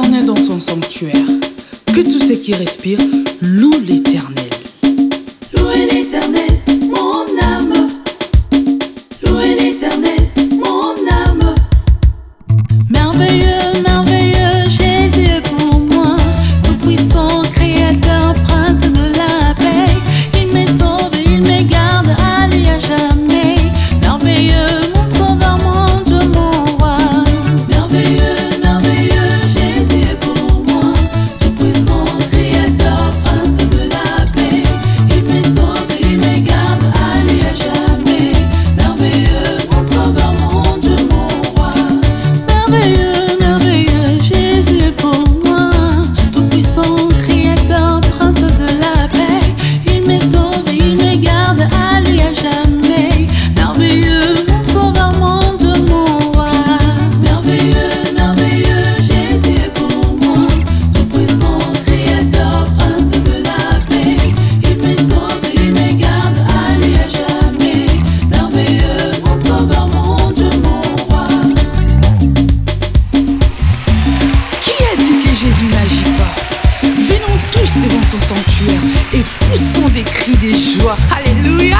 dans son sanctuaire. Que tous ceux qui respirent louent l'Éternel. Sont des cris de joie, Alléluia!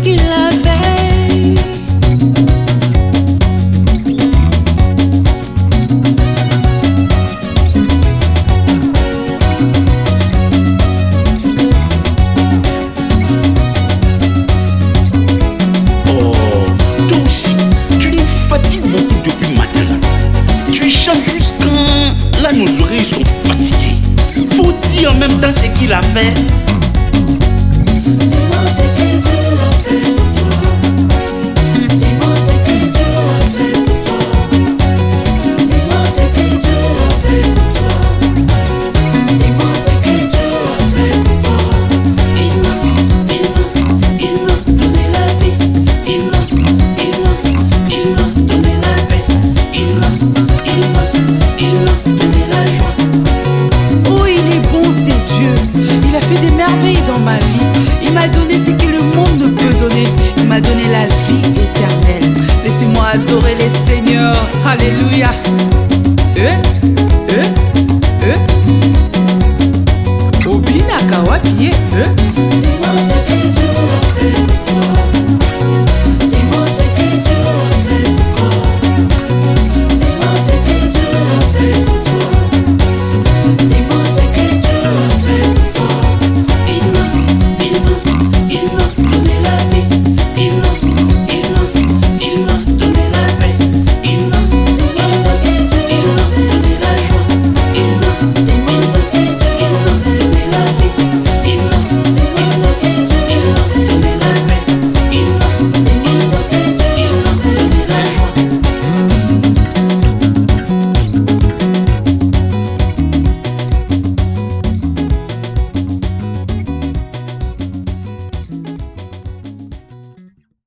qu'il avait. Oh, toi aussi, tu nous fatigues beaucoup depuis le matin. Tu échappes jusqu'à. Là, nos oreilles sont fatiguées. Faut dire en même temps ce qu'il a fait. Il m'a donné ce que le monde peut donner. Il m'a donné la vie éternelle. Laissez-moi adorer les seigneurs. Alléluia. Eh?